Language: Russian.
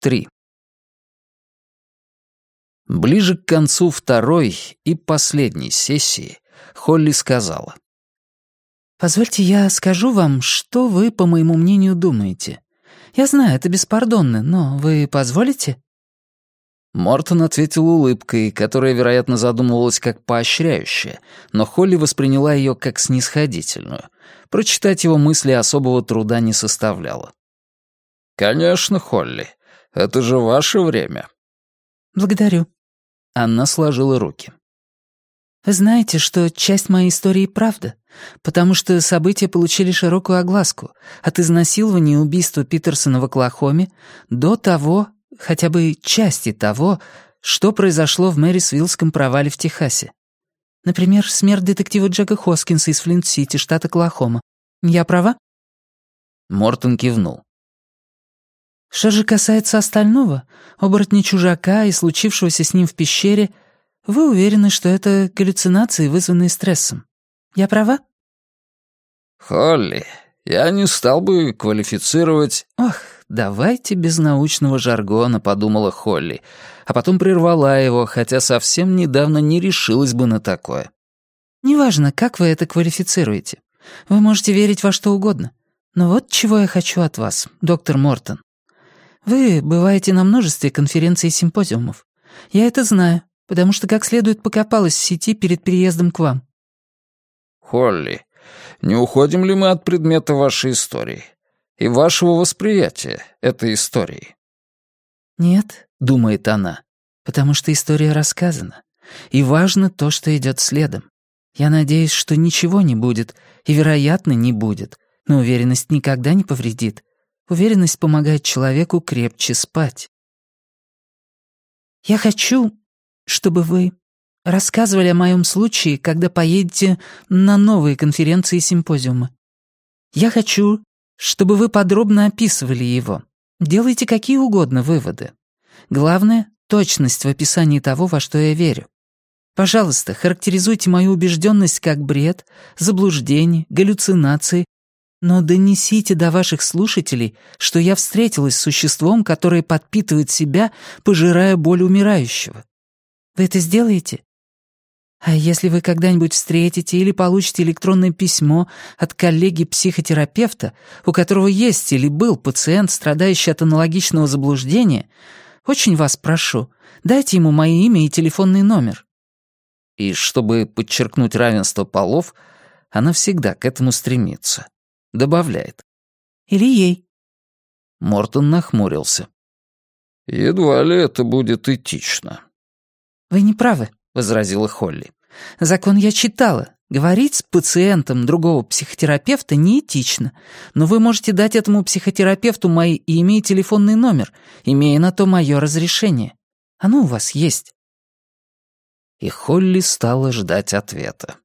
3. Ближе к концу второй и последней сессии Холли сказала. «Позвольте я скажу вам, что вы, по моему мнению, думаете. Я знаю, это беспардонно, но вы позволите?» Мортон ответил улыбкой, которая, вероятно, задумывалась как поощряющая, но Холли восприняла ее как снисходительную. Прочитать его мысли особого труда не составляло. «Конечно, Холли. Это же ваше время». «Благодарю». Она сложила руки. «Вы знаете, что часть моей истории правда, потому что события получили широкую огласку, от изнасилования и убийства Питерсона в Оклахоме до того, хотя бы части того, что произошло в Мэрисвиллском провале в Техасе. Например, смерть детектива Джека Хоскинса из Флинт-Сити, штат Оклахома. Я права?» Мортон кивнул. Что же касается остального, оборотня чужака и случившегося с ним в пещере, вы уверены, что это галлюцинации, вызванные стрессом. Я права? Холли, я не стал бы квалифицировать... Ох, давайте без научного жаргона, подумала Холли, а потом прервала его, хотя совсем недавно не решилась бы на такое. Неважно, как вы это квалифицируете. Вы можете верить во что угодно. Но вот чего я хочу от вас, доктор Мортон. Вы бываете на множестве конференций и симпозиумов. Я это знаю, потому что как следует покопалась в сети перед переездом к вам». «Холли, не уходим ли мы от предмета вашей истории и вашего восприятия этой истории?» «Нет», — думает она, — «потому что история рассказана, и важно то, что идет следом. Я надеюсь, что ничего не будет, и, вероятно, не будет, но уверенность никогда не повредит, Уверенность помогает человеку крепче спать. Я хочу, чтобы вы рассказывали о моем случае, когда поедете на новые конференции и симпозиумы. Я хочу, чтобы вы подробно описывали его. Делайте какие угодно выводы. Главное — точность в описании того, во что я верю. Пожалуйста, характеризуйте мою убежденность как бред, заблуждение, галлюцинации но донесите до ваших слушателей, что я встретилась с существом, которое подпитывает себя, пожирая боль умирающего. Вы это сделаете? А если вы когда-нибудь встретите или получите электронное письмо от коллеги-психотерапевта, у которого есть или был пациент, страдающий от аналогичного заблуждения, очень вас прошу, дайте ему мое имя и телефонный номер. И чтобы подчеркнуть равенство полов, она всегда к этому стремится. Добавляет. «Или ей». Мортон нахмурился. «Едва ли это будет этично». «Вы не правы», — возразила Холли. «Закон я читала. Говорить с пациентом другого психотерапевта неэтично, но вы можете дать этому психотерапевту мои имя и телефонный номер, имея на то мое разрешение. Оно у вас есть». И Холли стала ждать ответа.